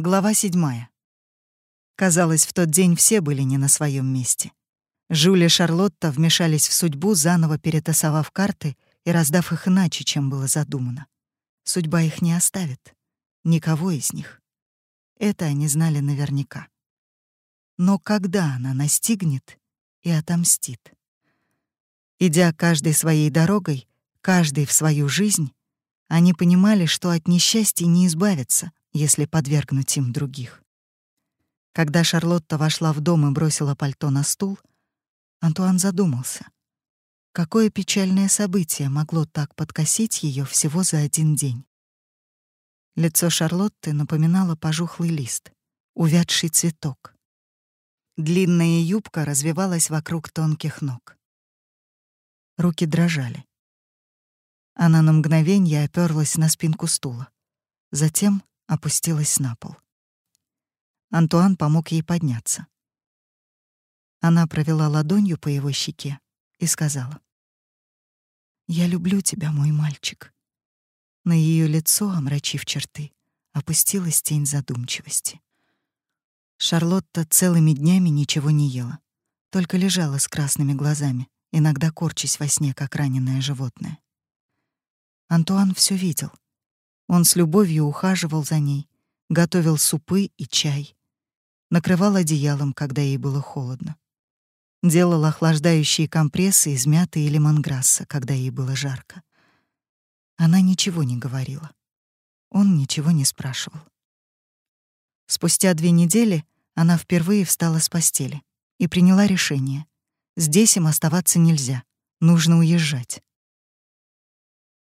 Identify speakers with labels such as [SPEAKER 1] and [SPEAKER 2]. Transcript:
[SPEAKER 1] Глава седьмая. Казалось, в тот день все были не на своем месте. Жюль и Шарлотта вмешались в судьбу, заново перетасовав карты и раздав их иначе, чем было задумано. Судьба их не оставит. Никого из них. Это они знали наверняка. Но когда она настигнет и отомстит? Идя каждой своей дорогой, каждый в свою жизнь, они понимали, что от несчастья не избавиться, если подвергнуть им других. Когда Шарлотта вошла в дом и бросила пальто на стул, Антуан задумался. Какое печальное событие могло так подкосить ее всего за один день? Лицо Шарлотты напоминало пожухлый лист, увядший цветок. Длинная юбка развивалась вокруг тонких ног. Руки дрожали. Она на мгновение оперлась на спинку стула. Затем опустилась на пол. Антуан помог ей подняться. Она провела ладонью по его щеке и сказала: "Я люблю тебя, мой мальчик". На ее лицо, омрачив черты, опустилась тень задумчивости. Шарлотта целыми днями ничего не ела, только лежала с красными глазами, иногда корчась во сне, как раненое животное. Антуан все видел. Он с любовью ухаживал за ней, готовил супы и чай, накрывал одеялом, когда ей было холодно. Делал охлаждающие компрессы из мяты и лемонграсса, когда ей было жарко. Она ничего не говорила. Он ничего не спрашивал. Спустя две недели она впервые встала с постели и приняла решение. Здесь им оставаться нельзя, нужно уезжать.